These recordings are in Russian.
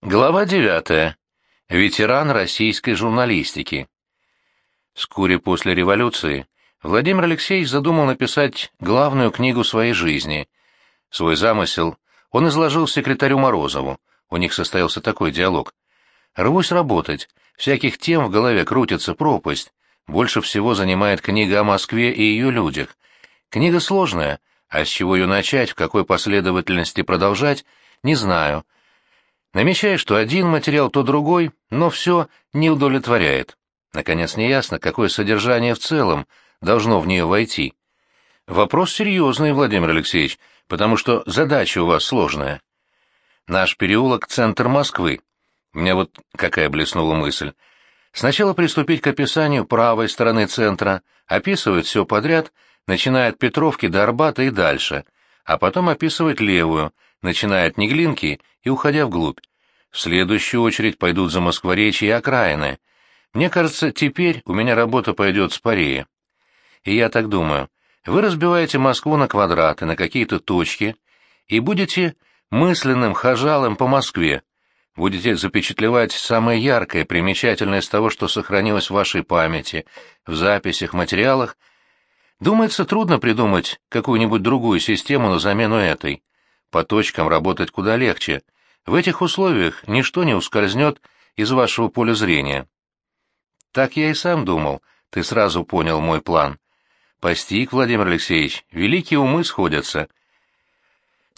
Глава 9. Ветеран российской журналистики. Вскоре после революции Владимир Алексеевич задумал написать главную книгу своей жизни. Свой замысел он изложил секретарю Морозову. У них состоялся такой диалог. «Рвусь работать. Всяких тем в голове крутится пропасть. Больше всего занимает книга о Москве и ее людях. Книга сложная, а с чего ее начать, в какой последовательности продолжать, не знаю» Намечая, что один материал, то другой, но все не удовлетворяет. Наконец, неясно, какое содержание в целом должно в нее войти. Вопрос серьезный, Владимир Алексеевич, потому что задача у вас сложная. Наш переулок — центр Москвы. У меня вот какая блеснула мысль. Сначала приступить к описанию правой стороны центра, описывать все подряд, начиная от Петровки до Арбата и дальше, а потом описывать левую — начиная от Неглинки и уходя вглубь. В следующую очередь пойдут за Москворечье и окраины. Мне кажется, теперь у меня работа пойдет спорее. И я так думаю. Вы разбиваете Москву на квадраты, на какие-то точки, и будете мысленным хожалом по Москве, будете запечатлевать самое яркое, примечательное из того, что сохранилось в вашей памяти, в записях, материалах. Думается, трудно придумать какую-нибудь другую систему на замену этой. По точкам работать куда легче. В этих условиях ничто не ускользнет из вашего поля зрения. Так я и сам думал, ты сразу понял мой план. Постиг, Владимир Алексеевич, великие умы сходятся.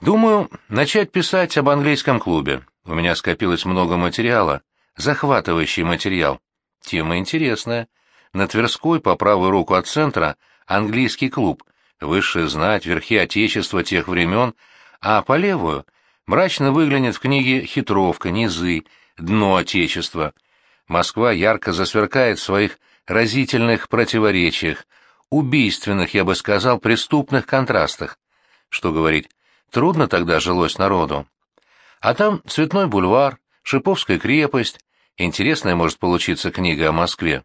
Думаю, начать писать об английском клубе. У меня скопилось много материала, захватывающий материал. Тема интересная. На Тверской, по правую руку от центра, английский клуб, высшая знать, верхи Отечества тех времен — а по левую мрачно выглянет в книге «Хитровка», «Низы», «Дно Отечества». Москва ярко засверкает в своих разительных противоречиях, убийственных, я бы сказал, преступных контрастах. Что говорить, трудно тогда жилось народу. А там Цветной бульвар, Шиповская крепость. Интересная может получиться книга о Москве.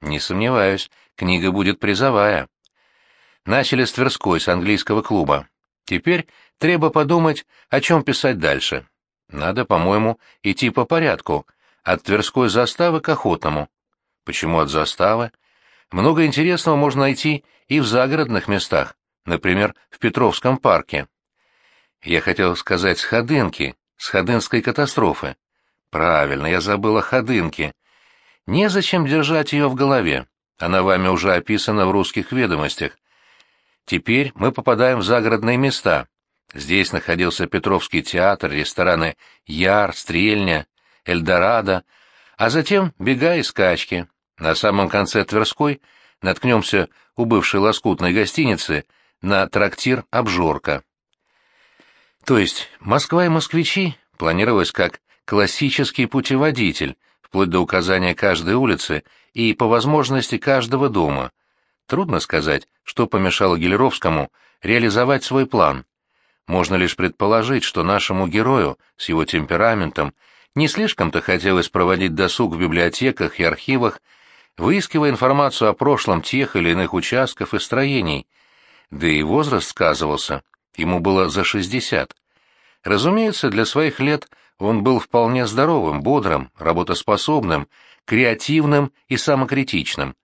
Не сомневаюсь, книга будет призовая. Начали с Тверской, с английского клуба. Теперь Треба подумать, о чем писать дальше. Надо, по-моему, идти по порядку, от Тверской заставы к Охотному. Почему от заставы? Много интересного можно найти и в загородных местах, например, в Петровском парке. Я хотел сказать с Ходынки, с Ходынской катастрофы. Правильно, я забыл о Ходынке. Незачем держать ее в голове. Она вами уже описана в русских ведомостях. Теперь мы попадаем в загородные места, Здесь находился Петровский театр, рестораны «Яр», «Стрельня», «Эльдорадо», а затем бега и скачки. На самом конце Тверской наткнемся у бывшей лоскутной гостиницы на трактир «Обжорка». То есть Москва и москвичи планировалось как классический путеводитель, вплоть до указания каждой улицы и, по возможности, каждого дома. Трудно сказать, что помешало Гелеровскому реализовать свой план. Можно лишь предположить, что нашему герою с его темпераментом не слишком-то хотелось проводить досуг в библиотеках и архивах, выискивая информацию о прошлом тех или иных участков и строений. Да и возраст сказывался, ему было за шестьдесят. Разумеется, для своих лет он был вполне здоровым, бодрым, работоспособным, креативным и самокритичным.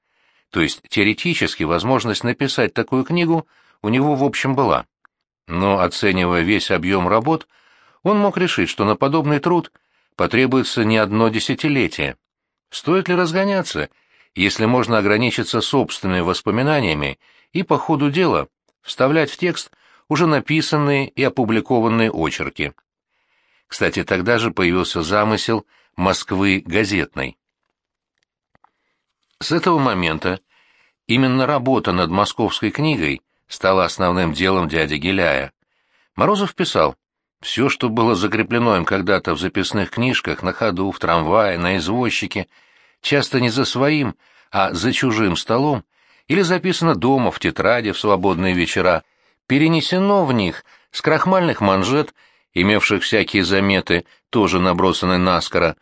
То есть теоретически возможность написать такую книгу у него в общем была но, оценивая весь объем работ, он мог решить, что на подобный труд потребуется не одно десятилетие. Стоит ли разгоняться, если можно ограничиться собственными воспоминаниями и по ходу дела вставлять в текст уже написанные и опубликованные очерки? Кстати, тогда же появился замысел Москвы газетной. С этого момента именно работа над московской книгой стало основным делом дяди Геляя. Морозов писал, все, что было закреплено им когда-то в записных книжках, на ходу, в трамвае, на извозчике, часто не за своим, а за чужим столом, или записано дома, в тетради, в свободные вечера, перенесено в них с крахмальных манжет, имевших всякие заметы, тоже набросаны наскоро,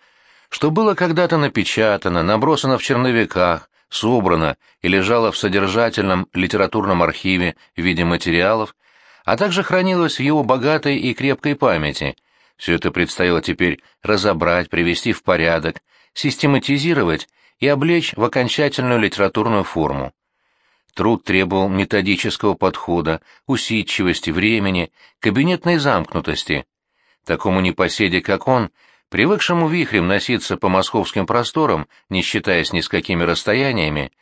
что было когда-то напечатано, набросано в черновиках, собрано и лежало в содержательном литературном архиве в виде материалов, а также хранилось в его богатой и крепкой памяти, Все это предстояло теперь разобрать, привести в порядок, систематизировать и облечь в окончательную литературную форму. Труд требовал методического подхода, усидчивости, времени, кабинетной замкнутости. Такому непоседе, как он, привыкшему вихрем носиться по московским просторам, не считаясь ни с какими расстояниями,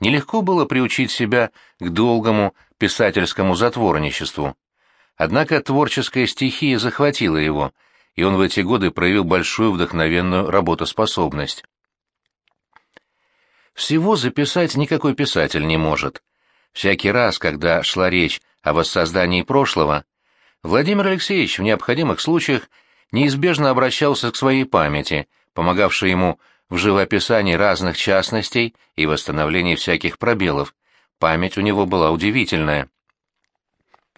нелегко было приучить себя к долгому писательскому затворничеству. Однако творческая стихия захватила его, и он в эти годы проявил большую вдохновенную работоспособность. Всего записать никакой писатель не может. Всякий раз, когда шла речь о воссоздании прошлого, Владимир Алексеевич в необходимых случаях неизбежно обращался к своей памяти, помогавшей ему в живописании разных частностей и восстановлении всяких пробелов. Память у него была удивительная.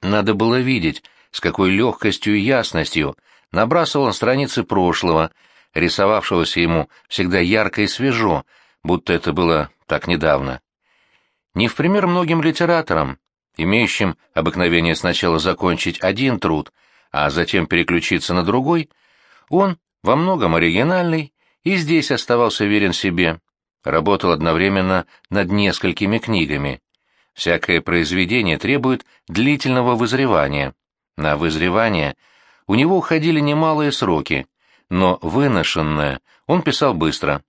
Надо было видеть, с какой легкостью и ясностью набрасывал он страницы прошлого, рисовавшегося ему всегда ярко и свежо, будто это было так недавно. Не в пример многим литераторам, имеющим обыкновение сначала закончить один труд, а затем переключиться на другой, он, во многом оригинальный, и здесь оставался верен себе, работал одновременно над несколькими книгами. Всякое произведение требует длительного вызревания. На вызревание у него уходили немалые сроки, но выношенное он писал быстро.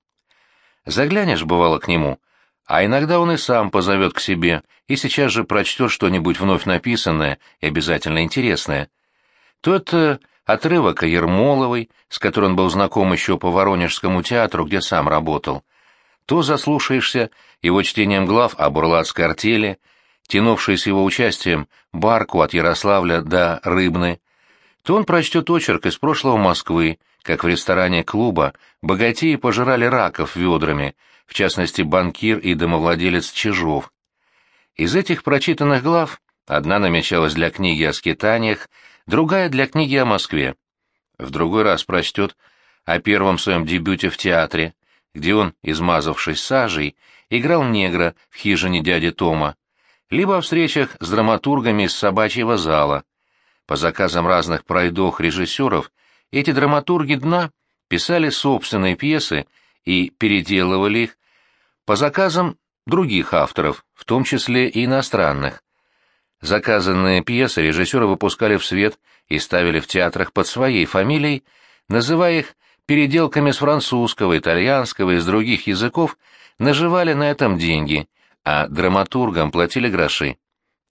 Заглянешь, бывало, к нему, а иногда он и сам позовет к себе, и сейчас же прочтет что-нибудь вновь написанное и обязательно интересное. То это отрывок о Ермоловой, с которой он был знаком еще по Воронежскому театру, где сам работал, то заслушаешься его чтением глав о бурлацкой артели, тянувшей с его участием барку от Ярославля до Рыбны, то он прочтет очерк из прошлого Москвы, как в ресторане клуба богатеи пожирали раков ведрами, в частности банкир и домовладелец Чижов. Из этих прочитанных глав одна намечалась для книги о скитаниях, другая для книги о Москве. В другой раз прочтет о первом своем дебюте в театре, где он, измазавшись сажей, играл негра в хижине дяди Тома, либо о встречах с драматургами из собачьего зала. По заказам разных пройдох-режиссеров эти драматурги дна писали собственные пьесы и переделывали их по заказам других авторов, в том числе и иностранных. Заказанные пьесы режиссеры выпускали в свет и ставили в театрах под своей фамилией, называя их переделками с французского, итальянского и с других языков, наживали на этом деньги, а драматургам платили гроши.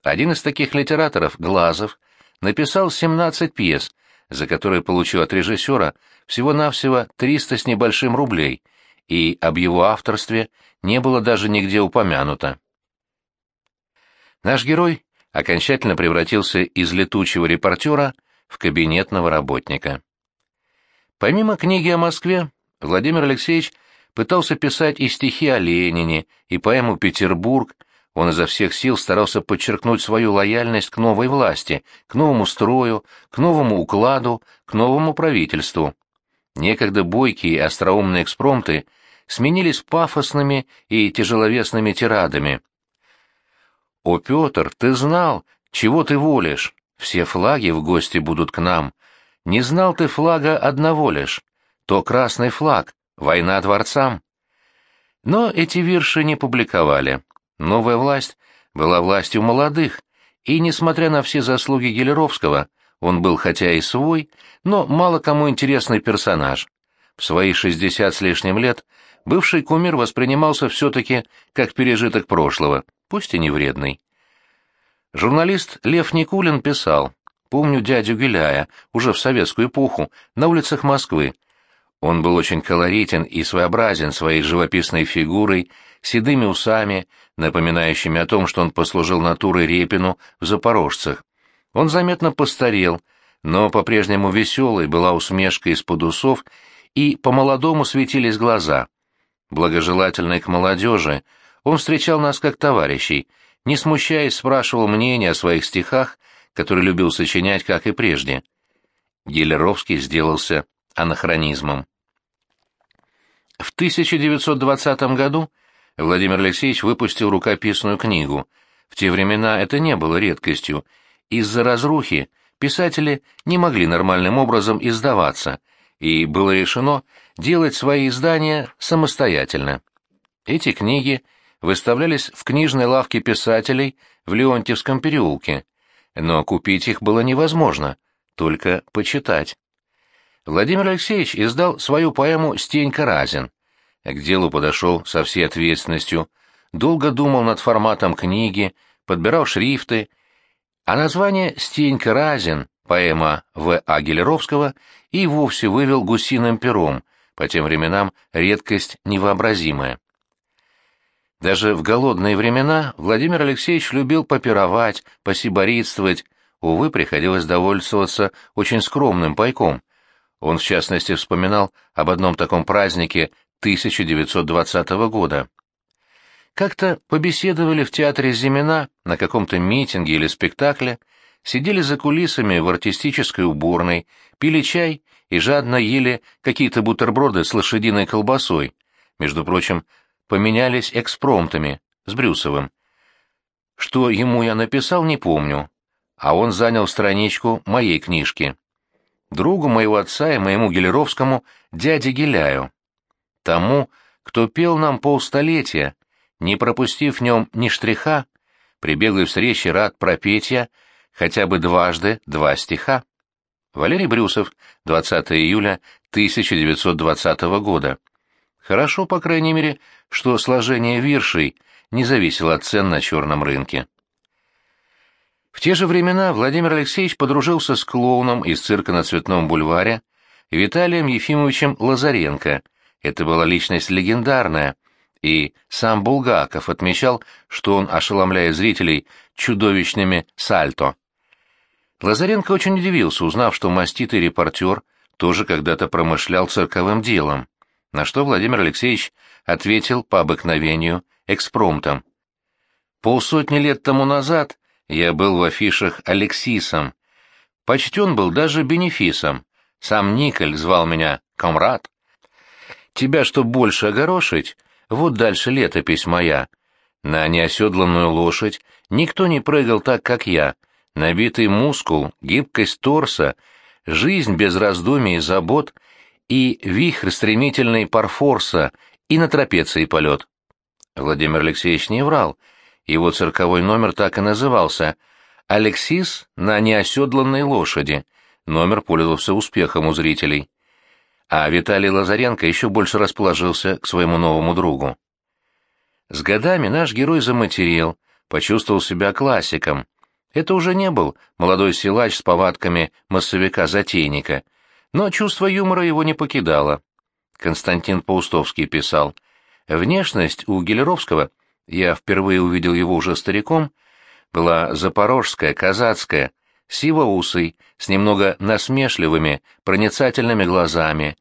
Один из таких литераторов, Глазов, написал 17 пьес, за которые получил от режиссера всего-навсего 300 с небольшим рублей, и об его авторстве не было даже нигде упомянуто. Наш герой окончательно превратился из летучего репортера в кабинетного работника. Помимо книги о Москве, Владимир Алексеевич пытался писать и стихи о Ленине, и поэму «Петербург», он изо всех сил старался подчеркнуть свою лояльность к новой власти, к новому строю, к новому укладу, к новому правительству. Некогда бойкие и остроумные экспромты сменились пафосными и тяжеловесными тирадами. «О, Петр, ты знал, чего ты волишь? Все флаги в гости будут к нам. Не знал ты флага одного лишь. То красный флаг, война дворцам. Но эти вирши не публиковали. Новая власть была властью молодых, и, несмотря на все заслуги Гелеровского, он был хотя и свой, но мало кому интересный персонаж. В свои шестьдесят с лишним лет бывший кумир воспринимался все-таки как пережиток прошлого, пусть и не вредный. Журналист Лев Никулин писал, Помню дядю Геляя, уже в советскую эпоху, на улицах Москвы. Он был очень колоритен и своеобразен своей живописной фигурой, седыми усами, напоминающими о том, что он послужил натурой Репину в «Запорожцах». Он заметно постарел, но по-прежнему веселой была усмешка из-под усов, и по-молодому светились глаза. Благожелательный к молодежи, он встречал нас как товарищей, не смущаясь спрашивал мнение о своих стихах который любил сочинять, как и прежде. Гелеровский сделался анахронизмом. В 1920 году Владимир Алексеевич выпустил рукописную книгу. В те времена это не было редкостью. Из-за разрухи писатели не могли нормальным образом издаваться, и было решено делать свои издания самостоятельно. Эти книги выставлялись в книжной лавке писателей в Леонтьевском переулке, но купить их было невозможно, только почитать. Владимир Алексеевич издал свою поэму «Стенька Разин». К делу подошел со всей ответственностью, долго думал над форматом книги, подбирал шрифты, а название «Стенька Разин» поэма В. А. Гелеровского и вовсе вывел гусиным пером, по тем временам редкость невообразимая. Даже в голодные времена Владимир Алексеевич любил попировать, посиборитствовать, увы, приходилось довольствоваться очень скромным пайком. Он, в частности, вспоминал об одном таком празднике 1920 года. Как-то побеседовали в театре Зимина на каком-то митинге или спектакле, сидели за кулисами в артистической уборной, пили чай и жадно ели какие-то бутерброды с лошадиной колбасой. Между прочим, поменялись экспромтами с Брюсовым. Что ему я написал, не помню, а он занял страничку моей книжки. Другу моего отца и моему Гелеровскому дяде Геляю. Тому, кто пел нам полстолетия, не пропустив в нем ни штриха, при беглой встрече рад пропеть я хотя бы дважды два стиха. Валерий Брюсов, 20 июля 1920 года. Хорошо, по крайней мере, что сложение виршей не зависело от цен на черном рынке. В те же времена Владимир Алексеевич подружился с клоуном из цирка на Цветном бульваре Виталием Ефимовичем Лазаренко. Это была личность легендарная, и сам Булгаков отмечал, что он ошеломляет зрителей чудовищными сальто. Лазаренко очень удивился, узнав, что маститый репортер тоже когда-то промышлял цирковым делом, на что Владимир Алексеевич ответил по обыкновению экспромтом. Полсотни лет тому назад я был в афишах Алексисом. Почтен был даже бенефисом. Сам Николь звал меня комрад. Тебя, что больше огорошить, вот дальше летопись моя. На неоседланную лошадь никто не прыгал так, как я. Набитый мускул, гибкость торса, жизнь без раздумий и забот и вихрь стремительный парфорса и на трапеции полет. Владимир Алексеевич не врал — его цирковой номер так и назывался «Алексис на неоседланной лошади». Номер пользовался успехом у зрителей. А Виталий Лазаренко еще больше расположился к своему новому другу. С годами наш герой заматерел, почувствовал себя классиком. Это уже не был молодой силач с повадками массовика-затейника, но чувство юмора его не покидало. Константин Паустовский писал, «Внешность у Гелеровского — я впервые увидел его уже стариком, была запорожская, казацкая, сивоусой, с немного насмешливыми, проницательными глазами,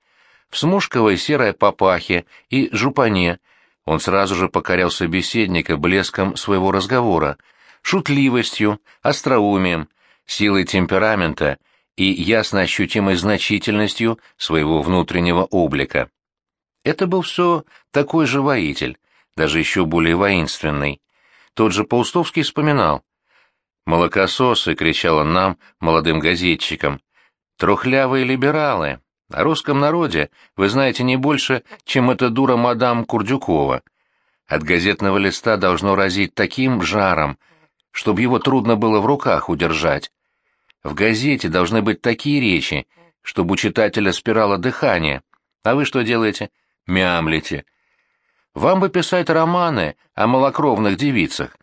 в смушковой серой папахе и жупане. Он сразу же покорял собеседника блеском своего разговора, шутливостью, остроумием, силой темперамента и ясно ощутимой значительностью своего внутреннего облика. Это был все такой же воитель, даже еще более воинственный. Тот же Паустовский вспоминал. «Молокососы!» — кричал он нам, молодым газетчикам. «Трухлявые либералы! О русском народе вы знаете не больше, чем эта дура мадам Курдюкова. От газетного листа должно разить таким жаром, чтобы его трудно было в руках удержать. В газете должны быть такие речи, чтобы у читателя спирало дыхание. А вы что делаете? Мямлите. Вам бы писать романы о малокровных девицах.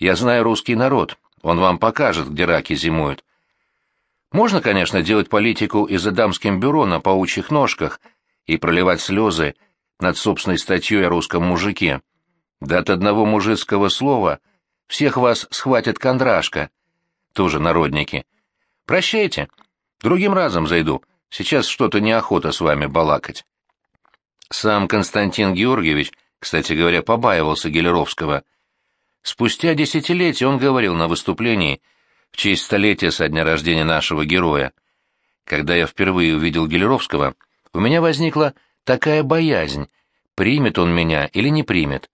Я знаю русский народ, он вам покажет, где раки зимуют. Можно, конечно, делать политику из-за дамским бюро на паучьих ножках и проливать слезы над собственной статьей о русском мужике. Да от одного мужицкого слова всех вас схватит кондрашка. Тоже народники. Прощайте. Другим разом зайду. Сейчас что-то неохота с вами балакать. Сам Константин Георгиевич, кстати говоря, побаивался Гелеровского. Спустя десятилетия он говорил на выступлении в честь столетия со дня рождения нашего героя. Когда я впервые увидел Гелеровского, у меня возникла такая боязнь, примет он меня или не примет.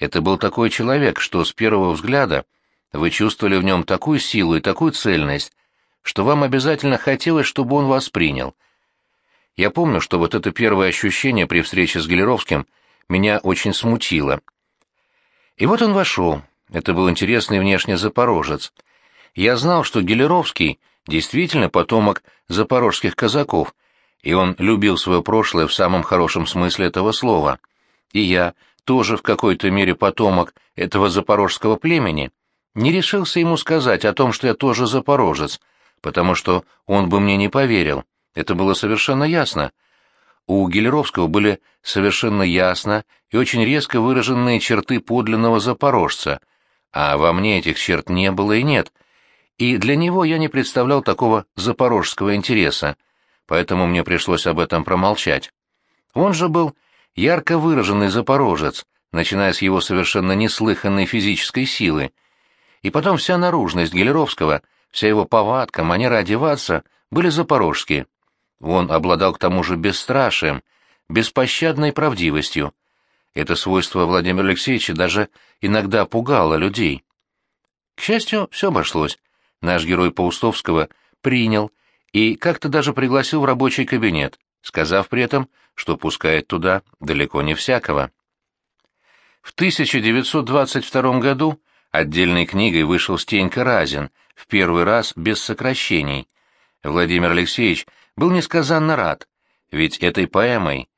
Это был такой человек, что с первого взгляда вы чувствовали в нем такую силу и такую цельность, что вам обязательно хотелось, чтобы он вас принял. Я помню, что вот это первое ощущение при встрече с Гелеровским меня очень смутило. И вот он вошел. Это был интересный внешне запорожец. Я знал, что Гелеровский действительно потомок запорожских казаков, и он любил свое прошлое в самом хорошем смысле этого слова. И я, тоже в какой-то мере потомок этого запорожского племени, не решился ему сказать о том, что я тоже запорожец, потому что он бы мне не поверил. Это было совершенно ясно. У Гелеровского были совершенно ясно и очень резко выраженные черты подлинного запорожца, а во мне этих черт не было и нет, и для него я не представлял такого запорожского интереса, поэтому мне пришлось об этом промолчать. Он же был ярко выраженный запорожец, начиная с его совершенно неслыханной физической силы, и потом вся наружность Гелеровского, вся его повадка, манера одеваться были запорожские. Он обладал к тому же бесстрашием, беспощадной правдивостью. Это свойство Владимира Алексеевича даже иногда пугало людей. К счастью, все обошлось. Наш герой Паустовского принял и как-то даже пригласил в рабочий кабинет, сказав при этом, что пускает туда далеко не всякого. В 1922 году отдельной книгой вышел Стенька Разин, в первый раз без сокращений. Владимир Алексеевич был несказанно рад, ведь этой поэмой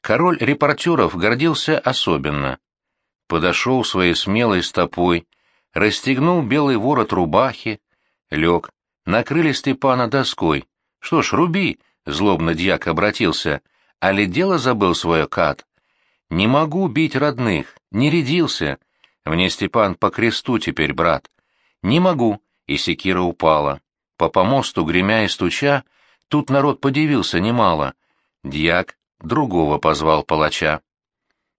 король репортеров гордился особенно. Подошел своей смелой стопой, расстегнул белый ворот рубахи, лег, накрыли Степана доской. Что ж, руби, злобно дьяк обратился, а ли дело забыл свое кат? Не могу бить родных, не рядился. Мне Степан по кресту теперь, брат. Не могу, и секира упала. По помосту, гремя и стуча, Тут народ подивился немало. Дьяк другого позвал палача.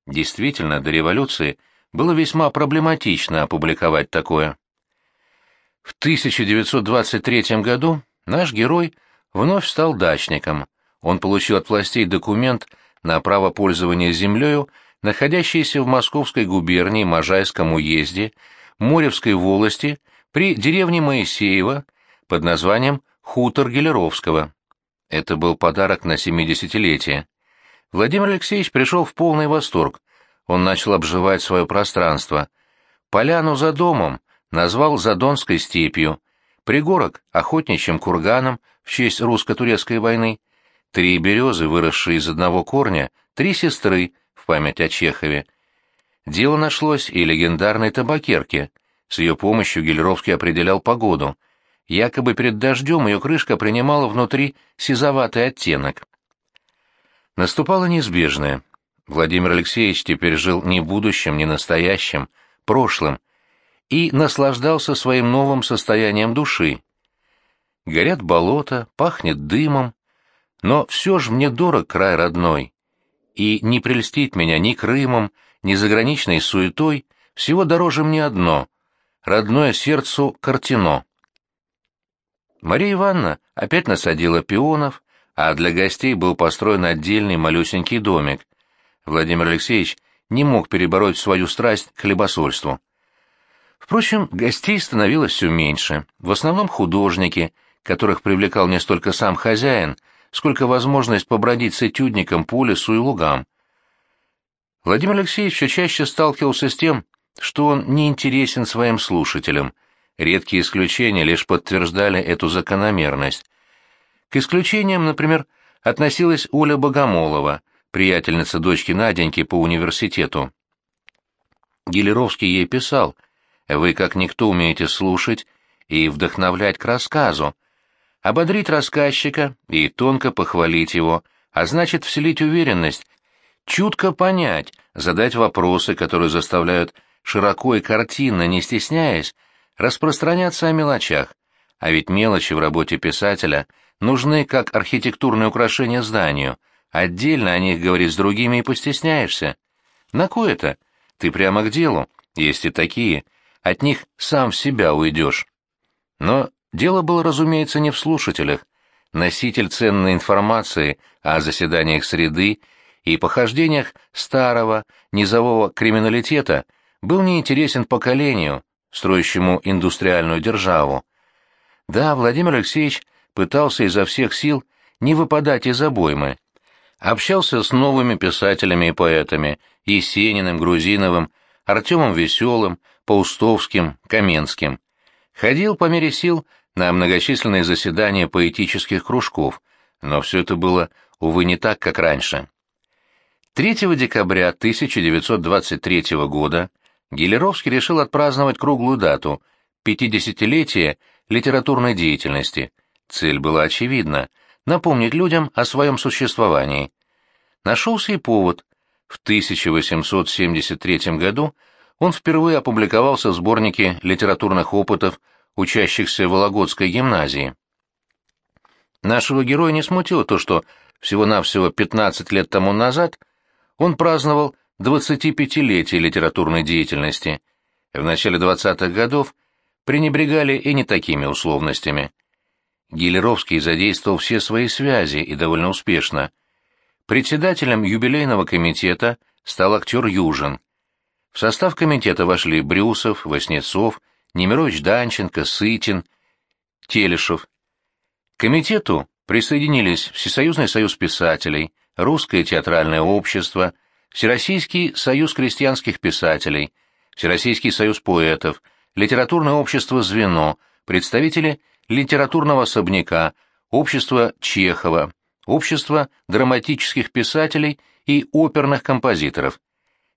Действительно, до революции было весьма проблематично опубликовать такое. В 1923 году наш герой вновь стал дачником. Он получил от властей документ на право пользования землею, находящейся в Московской губернии Можайском уезде, Моревской волости, при деревне Моисеева под названием Хутор Гелеровского. Это был подарок на семидесятилетие. Владимир Алексеевич пришел в полный восторг. Он начал обживать свое пространство. Поляну за домом назвал Задонской степью, пригорок — охотничьим курганом в честь русско-турецкой войны, три березы, выросшие из одного корня, три сестры в память о Чехове. Дело нашлось и легендарной табакерке. С ее помощью Гелеровский определял погоду. Якобы перед дождем ее крышка принимала внутри сизоватый оттенок. Наступало неизбежное. Владимир Алексеевич теперь жил не будущим, не настоящим, прошлым, и наслаждался своим новым состоянием души. Горят болота, пахнет дымом, но все же мне дорог край родной, и не прельстит меня ни Крымом, ни заграничной суетой, всего дороже мне одно — родное сердцу Картино. Мария Ивановна опять насадила пионов, а для гостей был построен отдельный малюсенький домик. Владимир Алексеевич не мог перебороть свою страсть к хлебосольству. Впрочем, гостей становилось все меньше, в основном художники, которых привлекал не столько сам хозяин, сколько возможность побродить с этюдником по лесу и лугам. Владимир Алексеевич все чаще сталкивался с тем, что он не интересен своим слушателям – Редкие исключения лишь подтверждали эту закономерность. К исключениям, например, относилась Оля Богомолова, приятельница дочки Наденьки по университету. Гелеровский ей писал, «Вы, как никто, умеете слушать и вдохновлять к рассказу, ободрить рассказчика и тонко похвалить его, а значит вселить уверенность, чутко понять, задать вопросы, которые заставляют широко и картинно, не стесняясь, распространяться о мелочах, а ведь мелочи в работе писателя нужны как архитектурное украшение зданию, отдельно о них говорить с другими и постесняешься. На кое-то? Ты прямо к делу, есть и такие, от них сам в себя уйдешь. Но дело было, разумеется, не в слушателях. Носитель ценной информации о заседаниях среды и похождениях старого низового криминалитета был неинтересен поколению, строящему индустриальную державу. Да, Владимир Алексеевич пытался изо всех сил не выпадать из обоймы. Общался с новыми писателями и поэтами — Есениным, Грузиновым, Артемом Веселым, Паустовским, Каменским. Ходил по мере сил на многочисленные заседания поэтических кружков, но все это было, увы, не так, как раньше. 3 декабря 1923 года Гелеровский решил отпраздновать круглую дату – 50-летие литературной деятельности. Цель была очевидна – напомнить людям о своем существовании. Нашелся и повод. В 1873 году он впервые опубликовался в сборнике литературных опытов учащихся Вологодской гимназии. Нашего героя не смутило то, что всего-навсего 15 лет тому назад – он праздновал 25-летие литературной деятельности. В начале 20-х годов пренебрегали и не такими условностями. Гилеровский задействовал все свои связи и довольно успешно. Председателем юбилейного комитета стал актер Южин. В состав комитета вошли Брюсов, Васнецов, Немирович Данченко, Сытин, Телешев. К комитету присоединились Всесоюзный союз писателей – Русское театральное общество, Всероссийский союз крестьянских писателей, Всероссийский союз поэтов, Литературное общество «Звено», представители литературного особняка, Общество Чехова, Общество драматических писателей и оперных композиторов.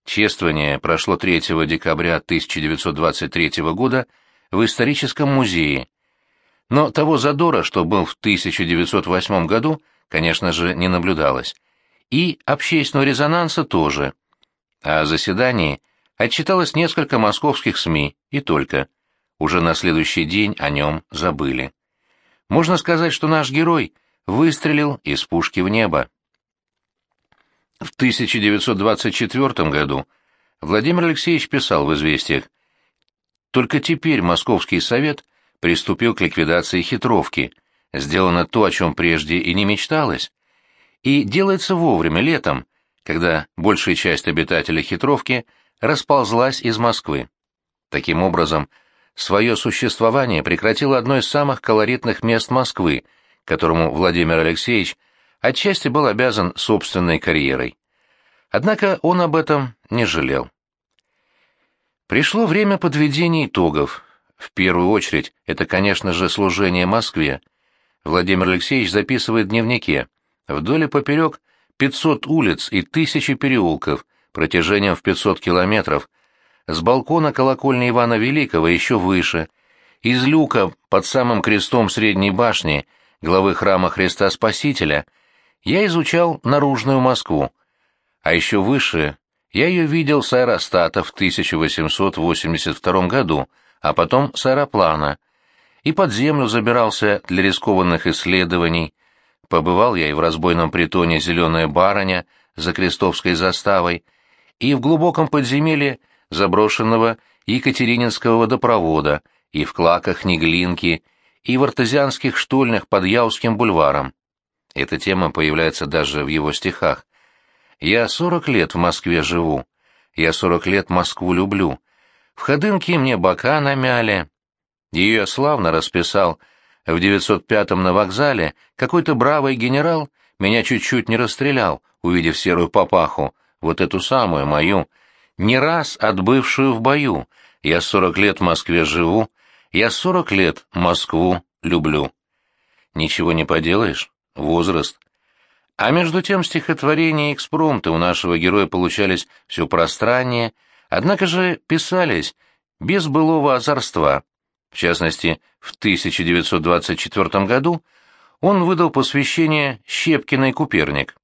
Чествование прошло 3 декабря 1923 года в историческом музее. Но того задора, что был в 1908 году, конечно же, не наблюдалось и общественного резонанса тоже. О заседании отчиталось несколько московских СМИ, и только. Уже на следующий день о нем забыли. Можно сказать, что наш герой выстрелил из пушки в небо. В 1924 году Владимир Алексеевич писал в «Известиях», «Только теперь Московский совет приступил к ликвидации хитровки. Сделано то, о чем прежде и не мечталось и делается вовремя, летом, когда большая часть обитателей хитровки расползлась из Москвы. Таким образом, свое существование прекратило одно из самых колоритных мест Москвы, которому Владимир Алексеевич отчасти был обязан собственной карьерой. Однако он об этом не жалел. Пришло время подведения итогов. В первую очередь, это, конечно же, служение Москве. Владимир Алексеевич записывает в дневнике. Вдоль и поперек 500 улиц и тысячи переулков, протяжением в 500 километров, с балкона колокольни Ивана Великого еще выше, из люка под самым крестом средней башни, главы храма Христа Спасителя, я изучал наружную Москву. А еще выше я ее видел с аэростата в 1882 году, а потом с аэроплана, и под землю забирался для рискованных исследований, Побывал я и в разбойном притоне «Зеленая барыня» за Крестовской заставой, и в глубоком подземелье заброшенного Екатерининского водопровода, и в клаках Неглинки, и в артезианских штольнях под Яузским бульваром. Эта тема появляется даже в его стихах. «Я сорок лет в Москве живу, я сорок лет Москву люблю. В Ходынке мне бока намяли». Ее я славно расписал — в 905-м на вокзале какой-то бравый генерал меня чуть-чуть не расстрелял, увидев серую папаху, вот эту самую мою, не раз отбывшую в бою. Я сорок лет в Москве живу, я сорок лет Москву люблю. Ничего не поделаешь, возраст. А между тем стихотворения и экспромты у нашего героя получались все пространнее, однако же писались без былого озорства, в частности, в 1924 году он выдал посвящение Щепкиной Куперник.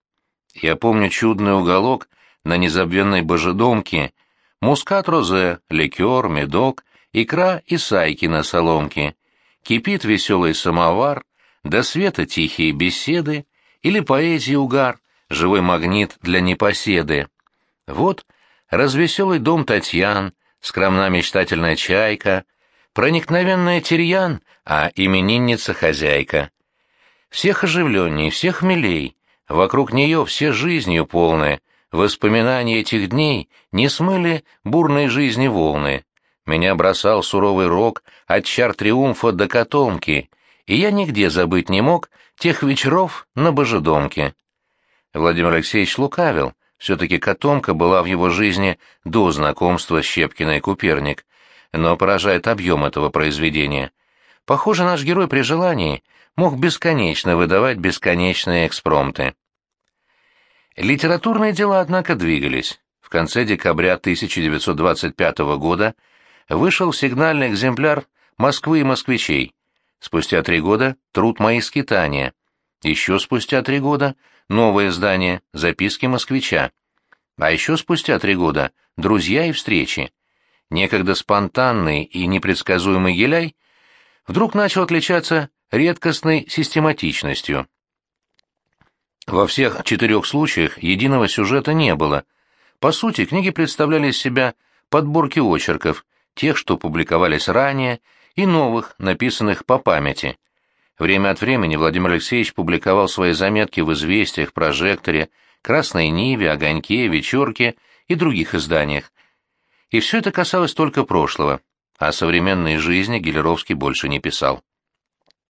Я помню чудный уголок на незабвенной божедомке, мускат-розе, ликер, медок, икра и сайки на соломке. Кипит веселый самовар, до света тихие беседы, или поэзии угар, живой магнит для непоседы. Вот развеселый дом Татьян, скромна мечтательная чайка, проникновенная Тирьян, а именинница хозяйка. Всех оживленней, всех милей, вокруг нее все жизнью полны, воспоминания этих дней не смыли бурной жизни волны. Меня бросал суровый рок от чар триумфа до котомки, и я нигде забыть не мог тех вечеров на Божедомке. Владимир Алексеевич лукавил, все-таки котомка была в его жизни до знакомства с Щепкиной Куперник, но поражает объем этого произведения. Похоже, наш герой при желании мог бесконечно выдавать бесконечные экспромты. Литературные дела, однако, двигались. В конце декабря 1925 года вышел сигнальный экземпляр «Москвы и москвичей». Спустя три года «Труд мои скитания». Еще спустя три года новое издание «Записки москвича». А еще спустя три года «Друзья и встречи». Некогда спонтанный и непредсказуемый Геляй вдруг начал отличаться редкостной систематичностью. Во всех четырех случаях единого сюжета не было. По сути, книги представляли из себя подборки очерков, тех, что публиковались ранее, и новых, написанных по памяти. Время от времени Владимир Алексеевич публиковал свои заметки в «Известиях», «Прожекторе», «Красной Ниве», «Огоньке», «Вечерке» и других изданиях. И все это касалось только прошлого, а о современной жизни Гелеровский больше не писал.